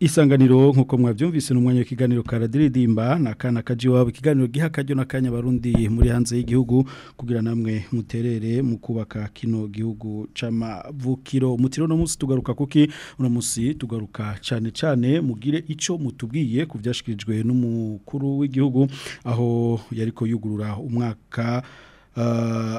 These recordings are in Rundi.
isanganiro nk'uko mwabyumvise n'umwanya w'ikiganiro karadiridimba ni akana kajya ikiganiro giha akajyo n'akanya barundi muri hanze y'igihugu kugira namwe muterere mu kubaka kino gihugu camavukiro umutiro uno munsi tugaruka kuki uno munsi tugaruka cyane cyane mugire icyo mutubwiye ku n'umukuru w'igihugu aho yari ko yugurura umwaka Eh,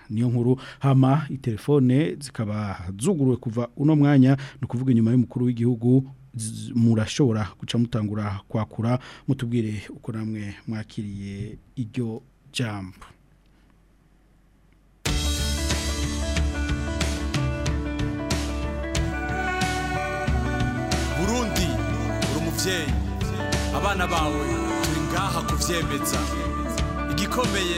niyo nkuru hama itelefone zikaba zuguruwe kuva uno mwanya ni ukuvuga inyuma y'umukuru w'igihugu murashobora guca mutangura kwakura mutubwire uko namwe mwakiriye iryo jambo mubyeyi abana bawe turi ngaha kubyemeza igikomeye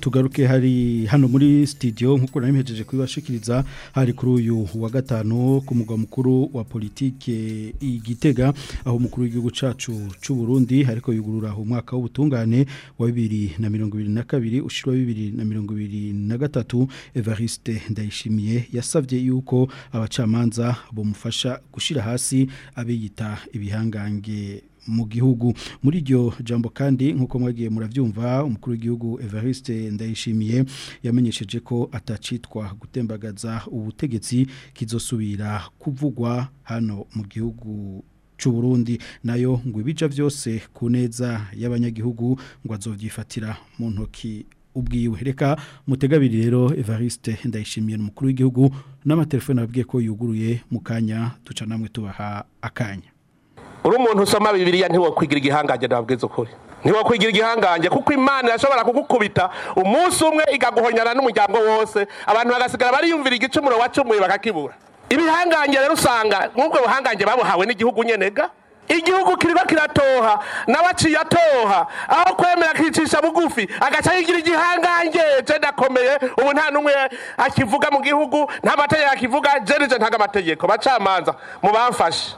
tugaruke hari hano muri studio nkuko nabimejeje kubibashikiriza hari kuri uyu wa gatanu ku mugwa mukuru wa politike igitega aho mukuru w'igihugu cacu cy'u Burundi hariko yugurura umwaka w'ubutungane wa bibiri bibiri na na na kabiri mirongo ibiri na gatatu Evariste Ndayishimiye yasabye yuko abacamanza bamufasha gushira hasi abiyita ibihangange mu gihugu muri iryo jambo kandi nk'uko mwagiye murabyumva umukuru w'igihugu Evariste ndayishimiye yamenyesheje ko atacitwa gutembagaza ubutegetsi kizosubira kuvugwa hano mu gihugu cy'u Burundi nayo ngo ibica byose ku neza y'abanyagihugu ngo azobyifatira mu ntoki ubwiwe reka mutegabiri rero Evariste ndayishimiye umukuru w'igihugu n'amatelefone ababwiye ko yuguruye mu kanya duca namwe tubaha akanya uri umuntu usoma bibiriya ntiwakwigira igihangange ndababwiza ukuri ntiwakwigira igihangange kuko imana irashobora kugukubita umunsi umwe igaguhonyana n'umuryango wose abantu bagasigara bariyumvira igicumuro wacumuye bakakibura ibihangange rero usanga nk'ubwo buhangange babuhawe n'igihugu nyenega igihugu kirimo kiratoha n'abaciye atoha aho kwemera akicisha bugufi agaca yigira igihangange je ndakomeye ubu nta n'umwe akivuga mu gihugu nta mategeko akivuga je nije ntaga amategeko bacamanza mu bamfashe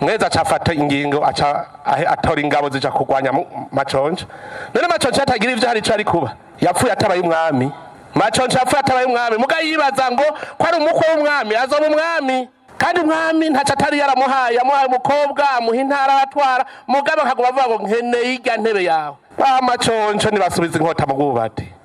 mwezi aca afata ingingo aca atora ingabo zijya kurwanya maconja none maconja atagira ibyo hari icyo ari kuba yapfuye atabaye umwami maconja yapfuye atabaye umwami mugaye yibaza ngo ko ari umukwe w'umwami azoma umwami kandi umwami ntaca atari yaramuhaye yamuhaye umukobwa amuha intara aratwara mugabo nkaguma avuga ngo nkeneye ijya ntebe yawe ba maconja ntibasubize inkota mu bwubati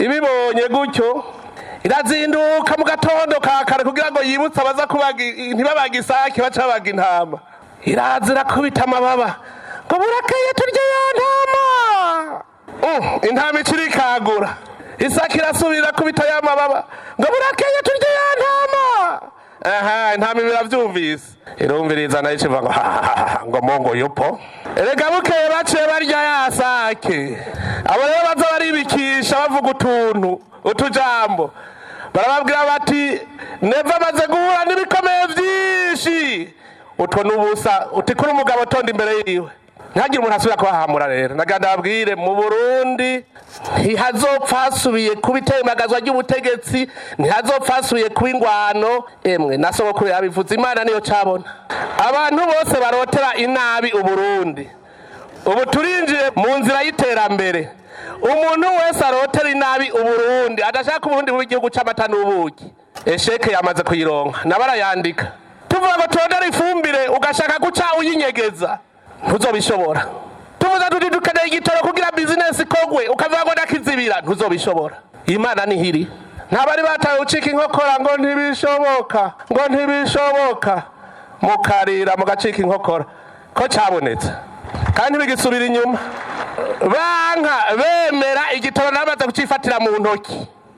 ibibonye gutyo irazinduka mu gatondo ka kare kugira ngo yibutse abaza kubaga ntibabaga isake baca babaga intama iraza irakubita amababa ngo burakeye turya ya ntama uh, intama ikirikagura isake irasubira kubita ya mababa ngo burakeye turya ya ntama aha intama birabyumvise irumviriza nayo ikiva ngo ngo mongo yupo erega bukeye baciye barya ya sake abo rero baza baribikisha bavuga utuntu utujambo barababwira bati neva amaze guhura n'ibikomeye byinshi utwo ni ubusa utikura umugabo utonda imbere yiwe ntihagire umuntu asubira kuhahamura rero ndabwire mu burundi ntihazopfa hasubiye kuba itembagazwa ry'ubutegetsi ntihazopfa hasubiye kuba ingwano emwe na sogokuru yabivuze imana niyo cabona abantu bose barotera inabi uburundi ubu turinjiye mu nzira y'iterambere umuntu wese arotera inabi uburundi adashaka uburundi buba igihugu cy'amata n'ubuki esheke yamaze kuyironka nabarayandika tuvuga ngo turondere ifumbire ugashaka guca uyinyegeza ntuzobishobora tuvuze tuti dukeneye igitoro kugira bizinesi ikogwe ukavuga ngo nakizibira ntuzobishobora imana niho ntabari batawe ucika inkokora ngo ntibishoboka ngo ntibishoboka mukarira mugacika inkokora ko cyabonetse kandi bigisubira inyuma banka bemera igitoro ntabwo kukifatira mu ntoki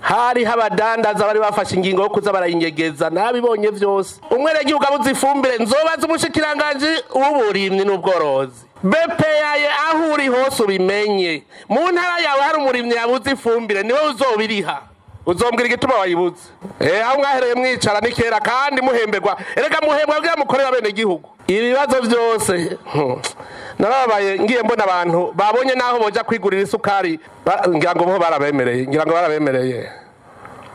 hariho abadandaza bari bafashe ingingo yo kuza barayinyegeza nabibonye byose umwenegihugu abuze ifumbire nzobaze umushikiranganji w'uburimyi n'ubworozi bepeyaye aho uri hose ubimenye mu ntara yawe hari umurimyi yabuze ifumbire niwe uzobiriha uzombwira igituma wayibuze eh, aho mwahereye mwicara ni kera kandi muhemberwa erega muhembwa byamukorera bene gihugu ibibazo byose narababaye ngiye mbona abantu babonye n'aho bajya kwigurira isukari ngira ngo bo barabemereye ngira ngo barabemereye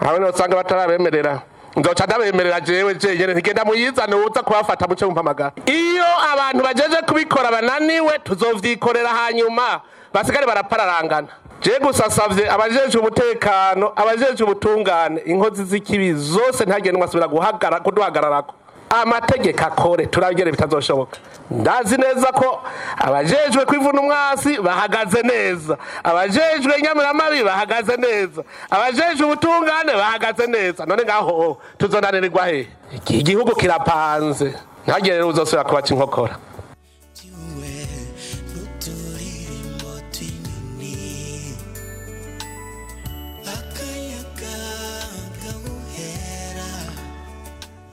aho niho usanga batarabemerera nzoca ndabemerera jewe jenyine ntigenda muyizane uza kubafata muce mumpamagara iyo abantu bagejeje kubikora bananiwe tuzovyikorera hanyuma basigare barapararangana je gusa asabye abajeje umutekano abajeje ubutungane inkozi z'ikibi zose ntagendwa asubira guhagarara kuduhagararako amategeko akore turabigere bitazoshoboka ndazi neza ko abajejwe kwivuna umwasi bahagaze neza abajejwe inyamiramabi bahagaze neza abajejwe ubutungane bahagaze neza none ngaho oh, tuzonanirwa hehe igihugu kirapanze ntagerere uzosubira kubaca inkokora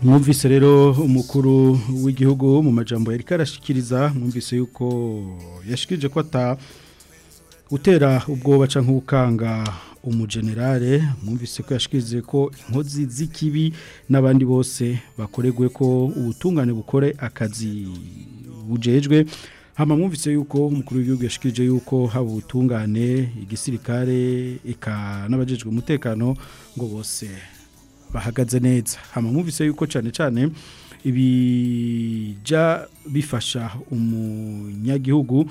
mwumvise rero umukuru w'igihugu mu majambo yari karashyikiriza mwumvise yuko yashikirije ko utera ubwoba cyangwa gukanga umugenerale mwumvise ko yashikirije ko inkozi z'ikibi n'abandi bose bakoregwe ko ubutungane bukore akazi bujejwe hano mwumvise yuko umukuru w'igihugu yashikirije yuko haba ubutungane igisirikare n'abajejwe umutekano ngo bose bahagaze neza hano mwumvise yuko cyane cyane ibija bifasha umunyagihugu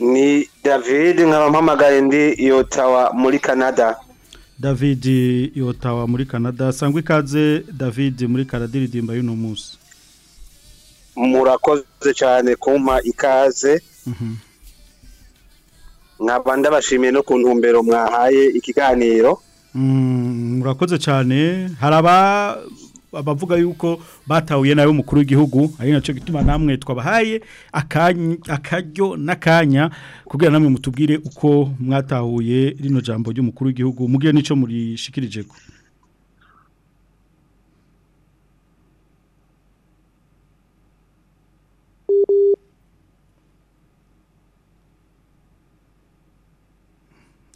Ni David nkabampamagaye ndi Yotawa muri Canada. David Yotawa muri Canada. Sangwe ikaze David muri Canada iridimba y'uno munsi. murakoze cyane kumpa ikaze mhm. nkaba ndabashimiye no ku ntumbero mwahaye ikiganiro mm, murakoze cyane hari abavuga yuko batahuye nawe umukuru w'igihugu ari nacyo gituma namwe twabahaye akaryo n'akanya kugira namwe mutubwire uko mwatahuye rino jambo ry'umukuru w'igihugu mugire n'icyo murishikirije ko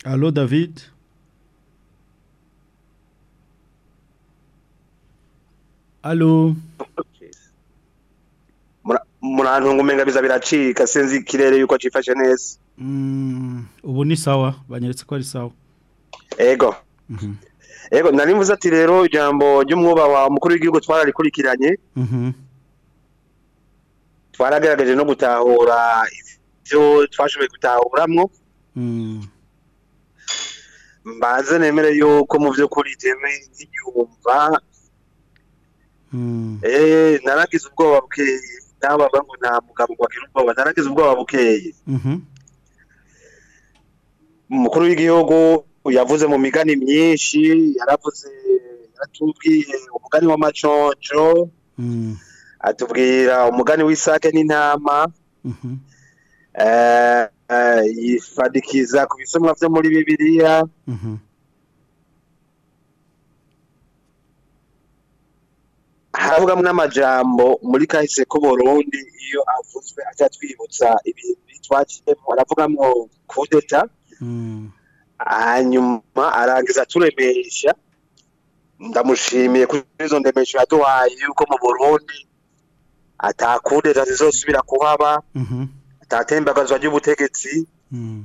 Allô, David Allô murantu ngo umenga biza biracika sinzi ikirere yuko cyifashe neza mm ubu ni sawa banyeretse ko ari sawa ego mhm. ego nari mvuze ati rero ijambo ry'umwuba wa mukuru w'igihugu twararikurikiranye mhm. twaragaragaje no gutahura ibyo twashoboye gutahuramwo mm. mbaze nemere yuko mu by'ukuri jyewe nkiyumva hmm. eh, narangiza ubwoba bukeye ntababa ngo nta mugabo wagira ubwoba narangiza ubwoba bukeye mhm. umukuru w'igihugu yavuze mu migani myinshi yaravuze yaratubwiye umugani w'amaconco hmm. atubwira umugani w'isake n'intama mhm. eh, Eh, yifadikiza ku bisomwa byo muri bibiliya mhm. haravugamo n'amajambo muri kahise ko Burundi iyo avuzwe ajya twibutsa ibintu twakiyemo aravugamo kudeta mm. hanyuma arangiza turemesha ndamushimiye kuri izo ndemesha yaduhaye yuko mu burundi atakudeta zizosubira kuhaba mhm. ntatembaga ry'ubutegetsi hmm.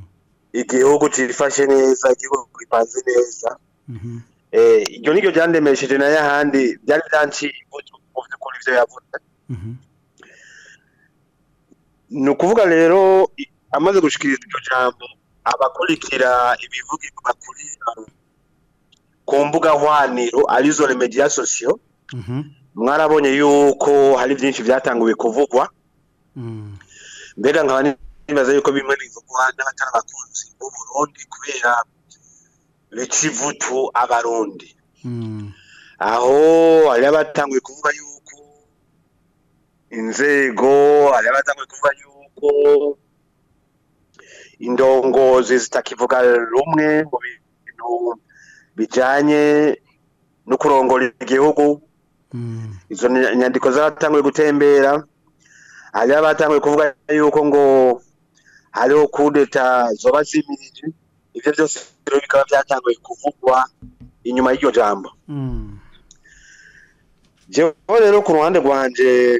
igihugu cyifashe neza igihugu gipanze neza mhm. eh, iryo ni ryo ryandemesheje nayo ahandi byari byanciye mu by'ukuri ibyo yavuze mhm. ni ukuvuga rero amaze gushikiriza iryo jambo abakurikira ibivugirwa kuri ku mbuga hwaniro arizo remediya sosiyo mhm. mwarabonye yuko hari byinshi byatanguwe kuvugwa hmm. mbega nkaba nibaza yuko bimwe bivugwa n'abatari abakunzi b'uburundi kubera bicivutu abarundi hmm. aho hari abatanguye kuvuga yuko inzego hari abatanguye kuvuga yuko indongozi zitakivuga rumwe mu bintu bijyanye no kurongora igihugu hmm. izo nyandiko zaratanguye gutembera hanyuma batanguye kuvuga yuko ngo hariho kudeta zoba zimirije ibyo byose bikaba byatanguye kuvugwa inyuma y'iryo jambo hmm. jewe rero ku ruhande rwanjye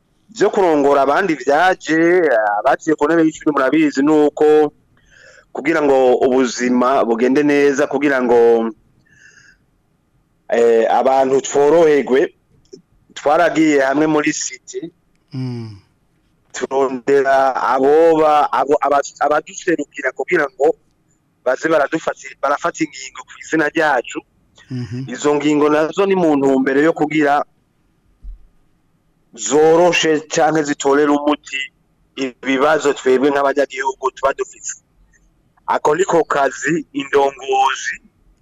byo kurongora abandi byaje abaciye ku ntebe y'ishuri murabizi ni uko kugira ngo ubuzima bugende neza kugira ngo eh, abantu tworoherwe twaragiye hamwe muri siti turondera aboba abaduserukira kugira ngo baze barafata ingingo ku izina ryacu mhm. izo ngingo nazo ni mu ntumbero yo kugira zoroshe cyane zitorera umuti ibibazo twebwe nk'abanyagihugu tuba dufite ako niko kazi indongozi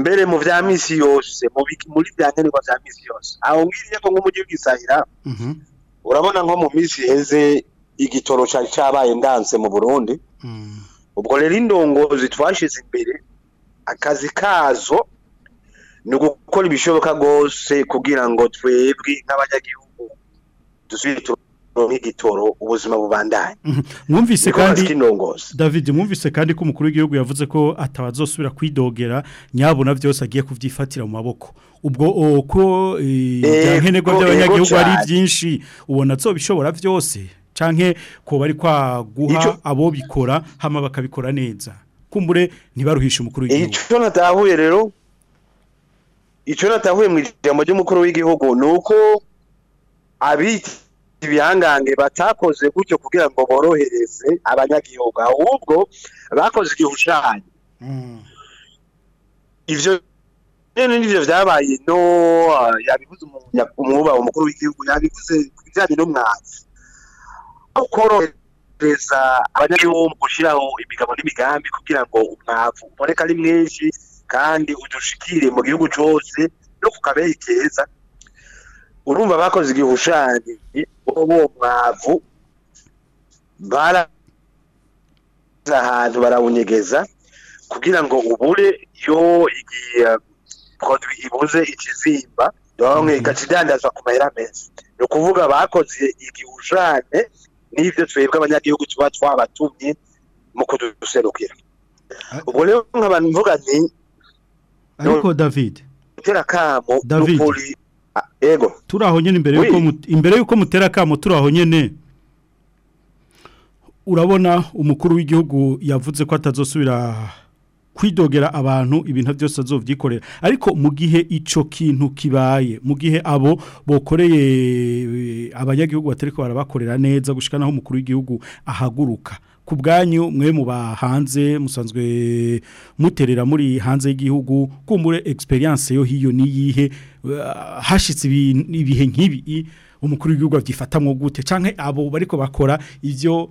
mbere mu bya minsi yose muri bya nkenerwa bya minsi yose aho ngiriye ko nk'umujyi w'isahira mhm. urabona nko mu minsi iheze igitoro cyari cyabaye ndanse mu burundi mm. ubwo rero indongozi twashyize imbere akazi kazo ni ugukora ibishoboka rwose kugira ngo twebwe nk'abanyagihugu dusubire nk'igitoro ubuzima bubandanye mhm. mwumvise kandi david mwumvise kandi ko umukuru w'igihugu yavuze ko atabazosubira kwidogera nyabona byose agiye kubyifatira mu maboko ubwo uko ibyankenerwa eh, by'abanyagihugu ari byinshi ubona nshobora byose canke ko bari kwaguha abo bikora hama bakabikora neza kumbure ntibaruhishe umukuru w'igihugu ico natahuye rero ico natahuye mu ijambo ry'umukuru w'igihugu nuko abita ibihangange batakoze gutyo kugira ngo borohereze abanyagihugu ahubwo bakoze igihushanyo hmm. ivyo rero n'ivyo vyabaye no yabivuze umwuba umukuru w'igihugu yabivuze kubijanye n'umwatsi korohereza abanyagihugu gushyiraho imigabo n'imigambi kugira ngo umwavu uboneka ari mwinshi kandi udushikire mu gihugu cyose no ku kabeyi keza urumva bakoze igihushanyo uwo mwavu baraza ahantu barawunyegeza kugira ngo ubure yo ibuze ikizimba donke mm-hmm. ikakidandazwa ku mahera meza ni ukuvuga bakoze igihushane n'ibyo twebwe abanyagihugu tuba twabatumye mu kuduserukira ubwo rero nk'abantu mvuga ni ariko david gutera akamo n'ukuri turi aho nyine imbere y'uko mutera akamo turi aho nyine urabona umukuru w'igihugu yavuze ko atazosubira kwidogera abantu ibintu byose azovyikorera ariko mu gihe ico kintu kibaye mu gihe abo bokoreye eh, abanyagihugu batariko barabakorera neza gushikana naho umukuru w'igihugu ahaguruka ku bwanyu mwe muba hanze musanzwe muterera muri hanze y'igihugu kumbure experience yo hiyo ni niyihe eh, hashitse ibihe nkibi umukuru w'igihugu avyifatamwo gute canke abo bariko bakora ivyo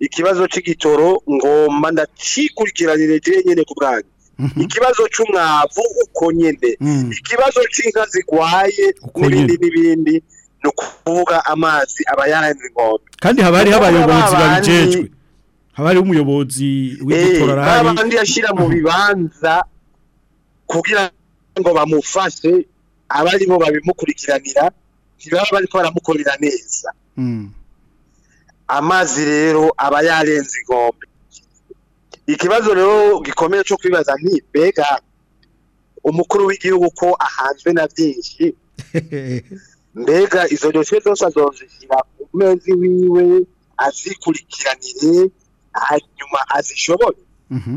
ikibazo cy'igitoro ngomba ndacikurikiranire jye nyene ku bwanyu Mhm. ikibazo cy'umwavu uko nyine mm. ikibazo cy'inka zigwaye n'ibindi n'ibindi ni ukuvuga amazi aba yarenze inkombe kandi haba hariho abayobozi babijejwe haba hariho umuyobozi w'igikora eh, hari n'abandi yashyira mu bibanza kugira ngo bamufashe abaribo babimukurikiranira ntibaba bari ko baramukorera neza mm. amazi rero aba yarenze inkombe ikibazo rero gikomeye cyo kwibaza ni mbega umukuru w'igihugu ko ahanzwe na byinshi mbega izo dosiye zose azozishyira ku mezi wiwe azikurikiranire hanyuma azishoboye mhm.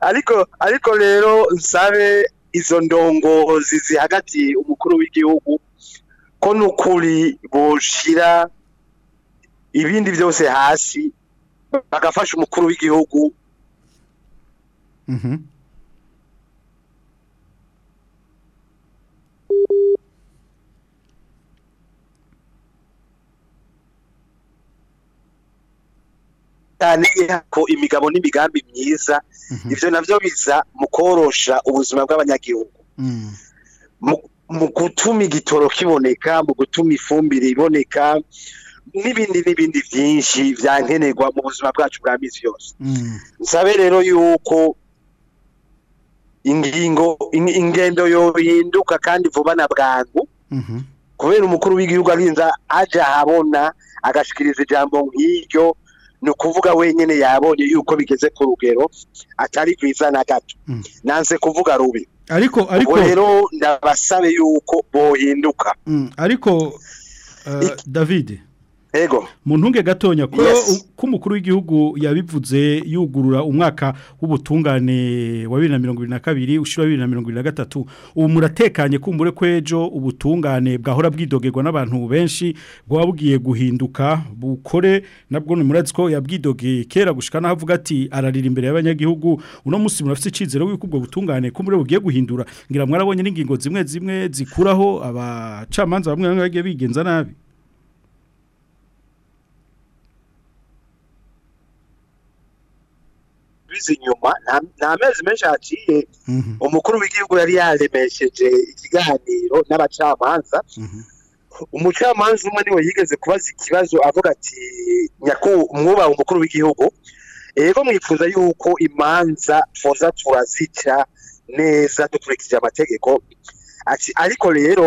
ariko ariko rero nsabe izo ndongo ndongozi hagati umukuru w'igihugu ko n'ukuri boshira ibindi byose hasi bagafasha umukuru w'igihugu Uhum. Mm-hmm. cyane ko imigabo n'imigambi myiza mm-hmm. ibyo nabyo biza mu korosha ubuzima bw'abanyagihugu mm. mu gutuma igitoro kiboneka mu gutuma ifumbire iboneka n'ibindi n'ibindi byinshi byankenerwa mu buzima bwacu bwa minsi yose mm. nsabe rero yuko ingingo ingendo yohinduka kandi vuba na bwangu mm-hmm. kubera umukuru w'igihugu arinza ajya ahabona agashikiriza ijambo nk'iryo ni ukuvuga wenyine yabonye yuko bigeze ku rugero atari rwiza na gato mm. nanze kuvuga rubi ariko ariko rero ndabasabe yuko bohinduka mm. ariko uh, david ego mu gatonya ko umukuru w'igihugu yabivuze yugurura umwaka w'ubutungane wa bibiri na mirongo kabiri ushyira bibiri na gatatu ubu muratekanye kumbure ko ubutungane bwahora bwidogerwa n'abantu benshi bwabugiye guhinduka bukore nabwo ni muratsi ko yabwidogeye kera gushyika n'aho avuga ati ararira imbere y'abanyagihugu uno munsi murafite icyizere y'uko butungane kumbure bugiye guhindura ngira mwarabonye n'ingingo zimwe zimwe zikuraho abacamanza bamwe bamwe bagiye bigenza nabi bisubiza inyuma nta menshi haciye mhm. umukuru w'igihugu yari yaremesheje ikiganiro n'abacamanza mhm. umucamanza umwe niwe yigeze kubaza ikibazo avuga ati mwubaha umukuru w'igihugu ego mwifuza yuko imanza tuza turazica neza dukurikije amategeko ariko rero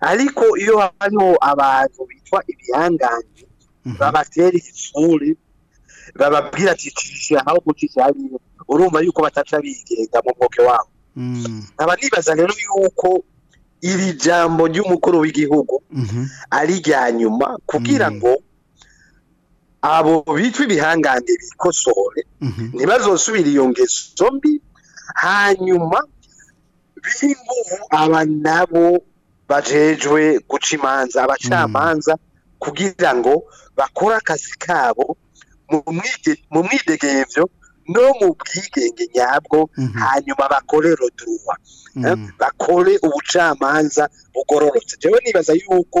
ariko iyo hariho abantu bitwa ibihangange hmm. babatera igisuri bababwira ati aho gucisha hariya urumva yuko bataca bigenga mu mwuke wabo hmm. nkaba nibaza rero yuko iri jambo ry'umukuru w'igihugu mhm. ari irya nyuma kugira mhm. ngo abo bitwa ibihangange bikosore mhm. ntibazosubire iyo ngeso mbi hanyuma b'inguvu aba nabo bajejwe guca imanza abacamanza kugira ngo bakore akazi kabo mu mwidegembyo no mu bwigenge nyabwo mhm. hanyuma bakore roduwa eh? mhm. bakore ubucamanza bugororotse jewe nibaza yuko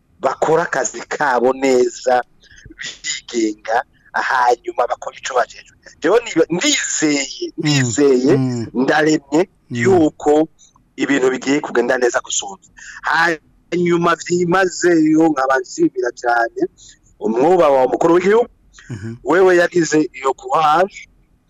bakore akazi kabo neza bigenga hanyuma bakora icyo bajejwe rero ndizeye mm. ndizeye mm. ndaremye mm. yuko ibintu bigiye kugenda neza gusumba hanyuma byimazeyo nkabanshimira cyane umwuba wa mukuru w'igihugu mm-hmm. wewe yarize iyo kuhaje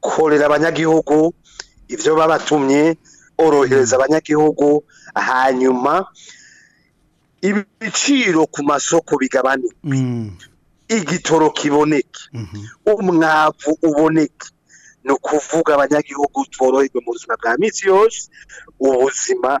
korera abanyagihugu ibyo babatumye orohereza abanyagihugu hanyuma ibiciro ku masoko bigabanuke mm. igitoro kiboneke mm-hmm. umwavu uboneke ni ukuvuga abanyagihugu tworoherwe mu buzima bwa minsi yose ubuzima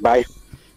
bayo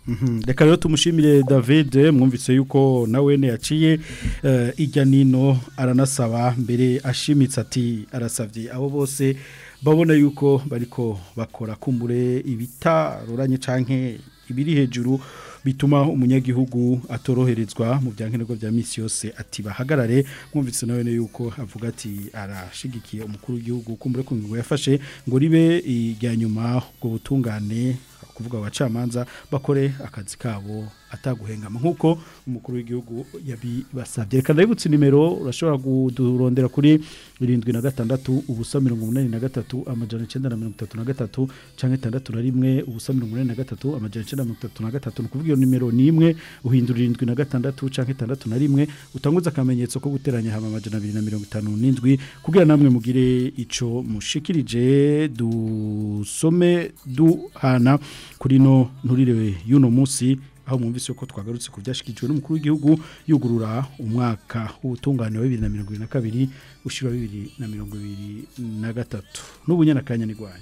Mhm. reka rero tumushimire david eh, mwumvise yuko nawe yaciye eh, ijya nino aranasaba mbere ashimitse ati arasabye abo bose babona yuko bariko bakora kumbure ibitaruranye canke ibiri hejuru bituma umunyagihugu atoroherezwa mu byankenerwa bya misi yose ati bahagarare mwumvise nawe yuko avuga ati arashigikiye umukuru w'igihugu kumbure ku ngingo yafashe ngo ribe irya nyuma ubwo butungane kuvuga abacamanza bakore akazi kabo ataguhengama nk'uko umukuru w'igihugu yabibasabye reka ndabibutse nimero urashobora kudurondera kuri irindwi na gatandatu ubusa mirongo umunani na gatatu amajana icyenda na mirongo itatu na gatatu cyangwa itandatu na rimwe ubusa mirongo umunani na gatatu amajana icyenda na mirongo itatu na gatatu ni ukuvuga iyo nimero ni imwe uhindura irindwi na gatandatu cyangwa itandatu na rimwe utanguza akamenyetso ko guteranya hama amajana abiri na mirongo itanu n'indwi kugira namwe mugire icyo mushikirije dusome duhana kuri no nturire y'uno munsi aho mwumvise ko twagarutse ku byashyikirijwe n'umukuru w'igihugu yugurura umwaka w'ubutungane wa bibiri na mirongo irindwi na kabiri ushyira bibiri na mirongo ibiri na gatatu n'ubunyana ka nyanigwanya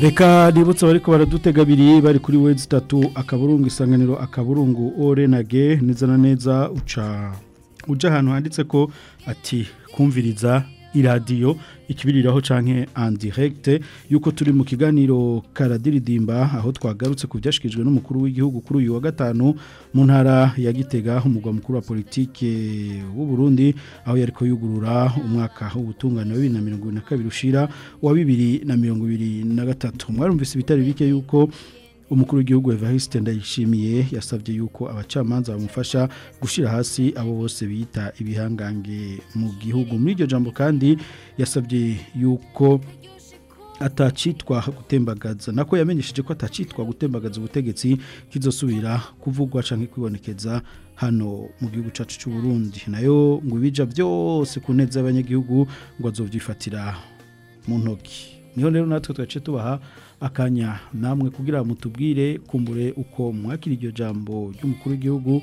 reka nibutse bariko baradutega abiri bari kuri wezi itatu akaburungu isanganiro akaburungu orenage neza na neza uca ujya ahantu handitse ko ati kumviriza iradiyo ikibiriraho canke en direct yuko turi mu kiganiro karadiridimba aho twagarutse kuvyashikijwe n'umukuru w'igihugu kuri uyu wa gatanu mu ntara ya Gitega umugwa mukuru wa politike w'u Burundi aho yariko yugurura umwaka w'ubutungane wa 2022 ushira wa 2023 mwarumvise bitari bike yuko umukuru w'igihugu Evariste Ndayishimiye yasabye yuko abacamanza bamufasha gushyira hasi abo bose bita ibihangange mu gihugu muri iryo jambo kandi yasabye yuko atacitwa gutembagaza nako yamenyesheje ko atacitwa gutembagaza ubutegetsi kizosubira kuvugwa canke kwibonekeza hano mu gihugu cacu cy'u Burundi nayo ngo ibija byose ku neza abanyagihugu ngo azovyifatira mu ntoki niho rero natwe twaciye tubaha akanya namwe kugira mutubwire kumbure uko mwakira iryo jambo ry'umukuru w'igihugu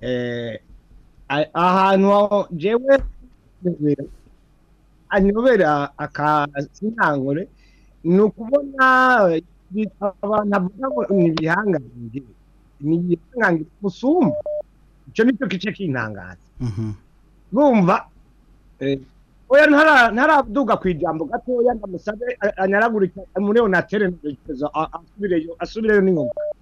eh, ahantu jewe anyobera akazinkangure ni ukubona abantu avuga ngo ni ibihangange ni ibihangange gusumba icyo ni gice cy'intangazo bumva mhm. eh, oya ntaraduga ku ijambo gatoya ndamusabe anyaragurike muri yo natere asubireyo asubireyo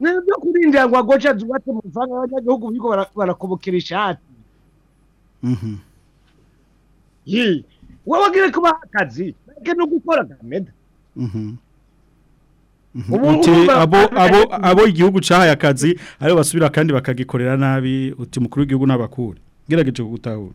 nabyo kurindira ngo agoca zubatse mu mvanga abanyagihugu biriko barakobokera ishati mhm. wowe wagire kubaha akazi bake no gukora kameda mhm. abo abo igihugu cyahaye akazi ari basubira kandi bakagikorera nabi uti mukuru w'igihugu n’abakuru ngerageje kugutahura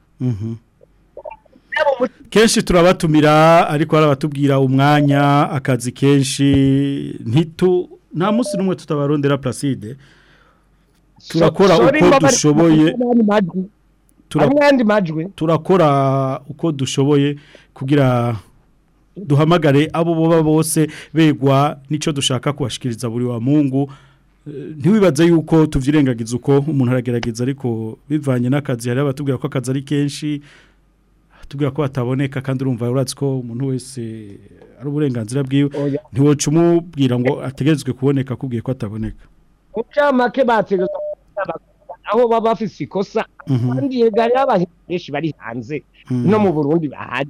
kenshi turabatumira ariko batubwira umwanya akazi kenshi ntitu nta munsi n'umwe tutabarondera placide turakora uko dushoboye turakora uko dushoboye kugira duhamagare abo boba bose begwa n'icyo dushaka kubashikiriza buri wa mungu eh, ntiwibaze yuko tubyirengagiza uko umuntu aragerageza ariko bivanye n'akazi hari abatubwira ko akazi ari kenshi tubwira ko bataboneka kandi urumva uratse ko umuntu wese ari uburenganzira bwiwe oh, ntiwoca umubwira ngo ategerezwe kuboneka akubwiye ko ataboneka mu cyamake bategereza aho baba bafite ikosa mhm. kandi yegariye abantu benshi bari hanze mhm. no mu burundi bahari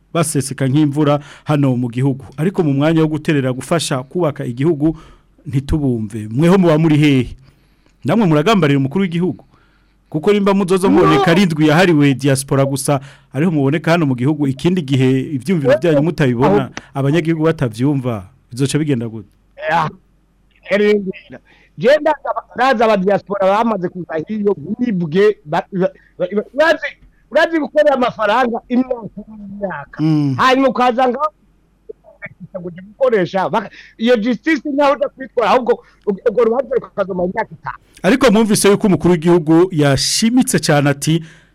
baseseka nk'imvura hano mu gihugu ariko mu mwanya wo guterera gufasha kubaka igihugu ntitubumve mweho muba muri hehe namwe muragambarira umukuru w'igihugu kuko nimba mudozo muboneka arindwi yahariwe diaspora gusa ariho muboneka hano mu gihugu ikindi gihe ibyumviro byanyu mutabibona abanyagihugu batabyumva bizoca bigenda gute ah! genda naza aba diaspora bamaze kuza hiyo bibwe urazi urazi gukorera amafaranga imyaka n'imyaka mm. hanyuma ukaza ngaho kujya gukoresha iyo justice nkaho uja kwitwara ahubwo urwo rubanza rukazoma imyaka itanu ariko mwumvise yuko umukuru w'igihugu yashimitse cyane ati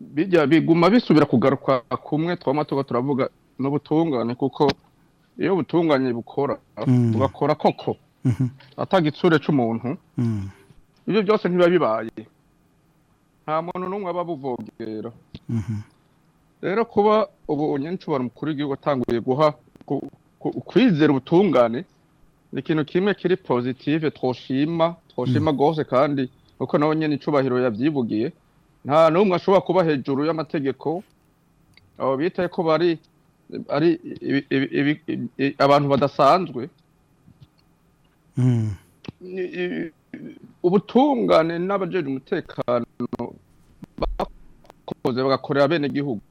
bijya biguma bisubira kugaruka kumwe twaba tuba turavuga n'ubutungane kuko iyo ubutunganye bukora tugakora mm. koko mhm. atagitsure cy'umuntu mm. ibyo byose ntibiba bibaye nta muntu n'umwe aba abuvogera mhm. rero kuba ubu nyincubahiro umukuru w'igihugu atanguye guha kwizera ubutungane ikintu kimwe kiri positive twoshima twoshima rwose mm. kandi kuko nawe nyine icubahiro yabyivugiye nta n'umwe ashobora kuba hejuru y'amategeko abo bitaye ko bari ari abantu badasanzwe mm. ubutungane n'abajeje umutekano bakoze bagakorera bene igihugu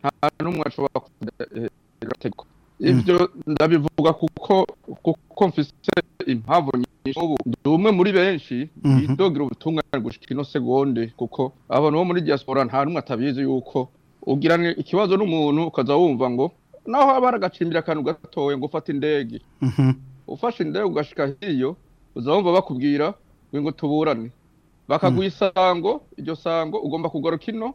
nta n'umwe ashobora kuba hejuru eh, y'amategeko ibyo mm. ndabivuga kuko kuko mfise impamvu nyinshi ubu ndi umwe muri benshi yidogira mhm. ubutumwa gushika ino segonde kuko abantu bo muri diaspora nta n'umwe atabizi yuko ugirana ikibazo n'umuntu ukaza wumva ngo naho haba haragacimbira akantu gatoye ngo ufate indege mhm. ufashe indege ugashika hiyo uzabumva bakubwira ngo tuburane bakaguha mhm. isango iryo sango ugomba kugaruka ino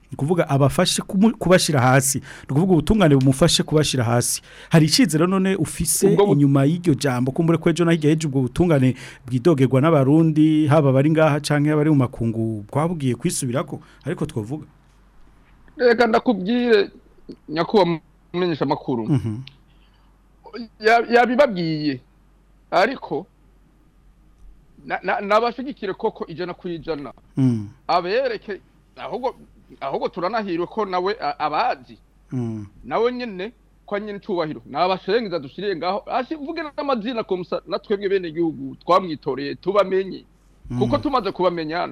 ni kuvuga abafashe kubashyira hasi ni ubutungane bumufashe kubashyira hasi hari icyizere none ufise inyuma y'iryo jambo kumbure ko ejo na hirya y'ejo ubwo butungane bwidogerwa n'abarundi haba abari ngaha cyangwa abari mu makungu twabwiye kwisubira ko ariko twavuga reka ndakubwire nyakubahwa umenyesha amakuru mhm. yabibabwiye ariko nabashigikire koko ijana ku ijana mm. abereke ahubwo ahubwo turanahirwe ko nawe abazi mm. nawe nyene kwa nyine tubahiro ni abashengiza dushyiriye ngaho ah, vuge n'amazina na twebwe bene igihugu twamwitoreye tubamenye mm. kuko tumaze kubamenya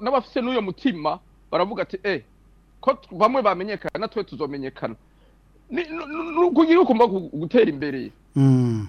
nabafise n'uyo mutima baravuga ati eh ko bamwe bamenyekana natwe tuzomenyekana kugira ukumva gutera imbere mm.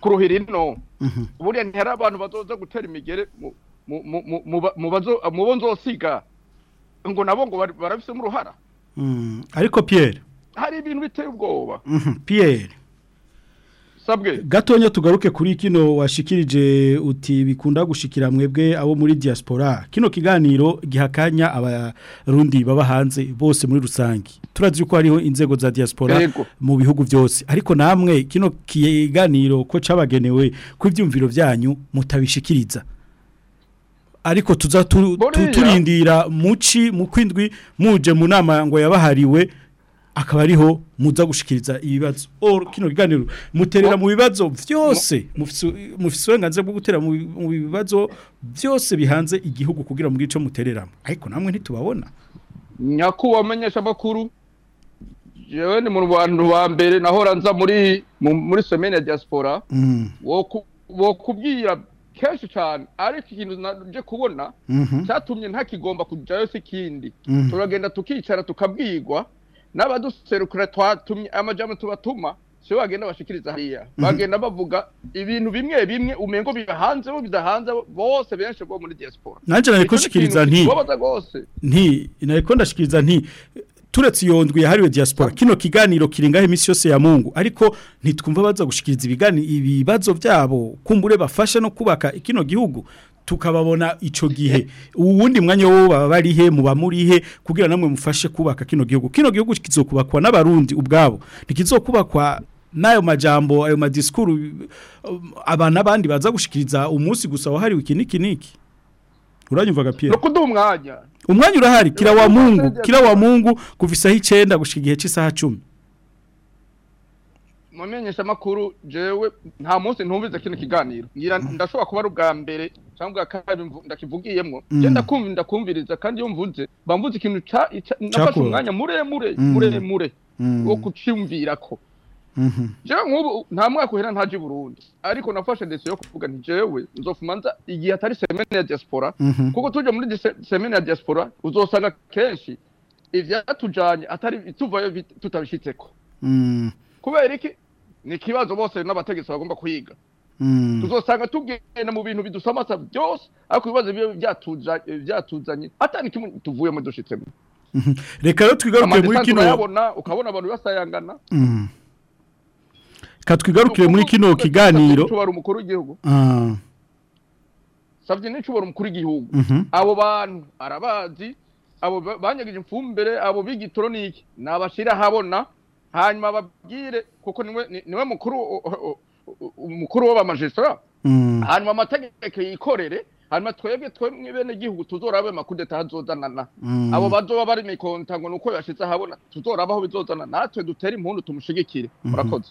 kuruhira ino mm-hmm. buriya ntihari abantu bazoza gutera imigere mu bo nzosiga ngo nabo ngo barabisemo uruhara mm. ariko piyeri hari ibintu biteye ubwoba mm-hmm. piyeri sabwe gatonya tugaruke kuri kino washikirije uti bikunda gushikira mwebwe abo muri diaspora kino kiganiro gihakanya abarundi baba hanze bose muri rusange turazi uko hariho inzego za diaspora mu bihugu byose ariko namwe kino kiganiro ko cabagenewe ku ivyumviro byanyu mutabishikiriza ariko tuza turindira muci mu kwindwi muje mu nama ngo yabahariwe akaba ariho muza gushikiriza ibibazo or kino kiganiro muterera mu bibazo byose mufise uburenganzira bwo gutera mu bibazo byose bihanze igihugu kugira mu gice mutereramo ariko namwe ntitubabona nyakuba amenyesha amakuru jewe ni mu bantu ba mbere nahora nza muri muri semene ya diaspora mm. wo kubwira kenshi cyane ariko ikintu naje kubona mm-hmm. cyatumye ntakigomba kujayo si kindi mm-hmm. turagenda tukicara tukabwigwa. n'abaduserukura twatumye amajyamo tubatuma si bagenda bashikiriza hariya mhm. bagenda bavuga ibintu bimwe bimwe umengo bihanze bo bidahanze bose benshi bo muri diaspora nanje nariko shikiriza nti nti nariko ndashikiriza nti turetse iyo ndwi yahariwe diaspora kino kiganiro kiringaho iminsi yose ya mungu ariko ntitwumva baza gushikiriza ibibazo byabo kumbure bafasha no kubaka kino gihugu tukababona ico gihe uwundi mwanya wo baba barihe muba murihe kugira namwe mufashe kubaka kino gihugu kino gihugu kizokubakwa n'abarundi ubwabo ntikizokubakwa nayo majambo ayo madiskuru abana bandi baza gushikiriza umunsi gusa wahari wiki niki uranyumvaga pia nokudu umwanya umwanya urahari kira wa Mungu kira wa Mungu kuvisaho 9 gushika igihe cy'isaha 10 mu menyeshamakuru jewe nta munsi ntumvize kino kiganiro mm. ndashobora kuba ari ubwa mbere cyangwa kabiri ndakivugiyemo mm. genda ndakumviriza kandi iyo mvuze bamvuze ikintu nafashe umwanya muremure muremure mm. wo kucyumvira ko mm-hmm. jewe nk'ubu nta mwaka uhera ntaje i burundi ariko nafashe ndetse yo kuvuga nti jewe nzofuma nza igihe atari semene ya diaspora mm-hmm. kuko tujya muri semene ya diaspora uzosanga kenshi ivyatujanye atari tuvayo tutabishitseko kubera iki ni ikibazo bose n'abategetsi bagomba kwiga tuzosanga tugenda mu bintu bidusomasa byose ariko ibibazo byatuzanye atari kimwe tuvuyemo dushitsemo reka rero twigarukire muri kino ukabona abantu basayangana reka twigarukire muri kino kiganiro tubara umukuru w'igihugu sabye n'icubara umukuru w'igihugu abo bantu arabazi abo banyagije imfumbire abo b'igitoroniki ni abashira habona hanyuma babwire kuko niwe mukuru w'abamajisitara mm. hanyuma amategeko yikorere hanyuma twebwe twemwe bene igihugu tuzorabe makudeta hazozanana mm. abo bazoba bari mikonta ngo nuko yashize ahabona tuzorabe aho bizozana natwe dutere impundu tumushigikire mm-hmm. murakoze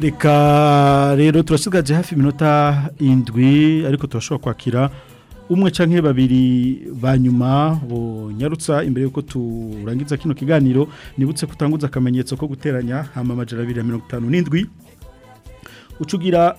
reka rero turasigaje hafi iminota indwi ariko turashobora kwakira umwe canke babiri banyuma nyarutsa imbere yuko turangiza kino kiganiro nibutse kutanguza akamenyetso ko guteranya hama itanu n’indwi ucugira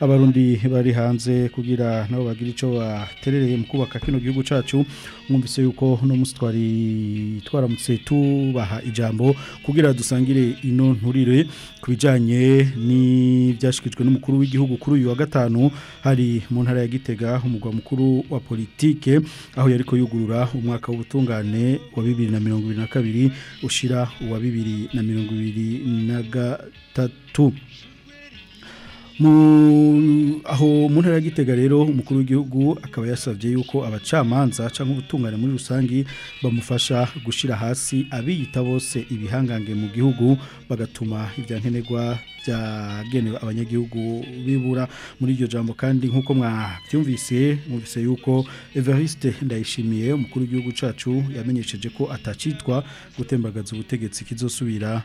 abarundi bari hanze kugira nabo bagira icyo baterereye mu kubaka kino gihugu cyacu mwumvise yuko uno munsi twaramutse tubaha ijambo kugira dusangire ino nturire ku bijyanye n'ibyashyikirijwe n'umukuru w'igihugu kuri uyu wa gatanu hari mu ntara ya gitega umugwa mukuru wa politike aho yari yugurura umwaka w'ubutungane wa bibiri na mirongo na kabiri ushyira uwa bibiri na mirongo ibiri na gatatu aho mu ntara y'igitega rero umukuru w'igihugu akaba yasabye yuko abacamanza cyangwa ubutungane muri rusange bamufasha gushyira hasi abiyita bose ibihangange mu gihugu bagatuma ibya nkenerwa byagenewe abanyagihugu bibura muri iryo jambo kandi nk'uko mwabyumvise mwumvise yuko Evariste ndayishimiye umukuru w'igihugu cyacu yamenyesheje ko atakitwa gutembagaza ubutegetsi kizosubira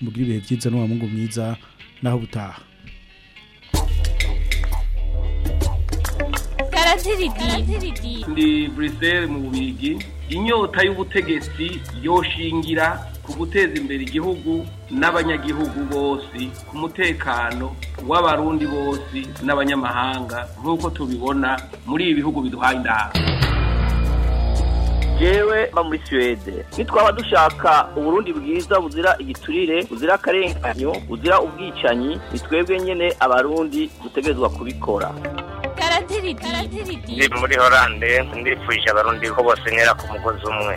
mugira ibihe byiza n'uwa mungu mwiza naho ubutaha ndi buruseli mu Bubiligi inyota y'ubutegetsi yoshingira ku guteza imbere igihugu n'abanyagihugu bose ku mutekano w'abarundi bose n'abanyamahanga nk'uko tubibona muri ibi bihugu biduhaye indahabwo jewe mba muri suwede nitwaba dushaka uburundi bwiza buzira igiturire buzira akarenganyo buzira ubwicanyi ni twebwe nyine abarundi dutegerezwa kubikora ndi muri horande ndifurije abarundi ko bose ntera ku mugozi umwe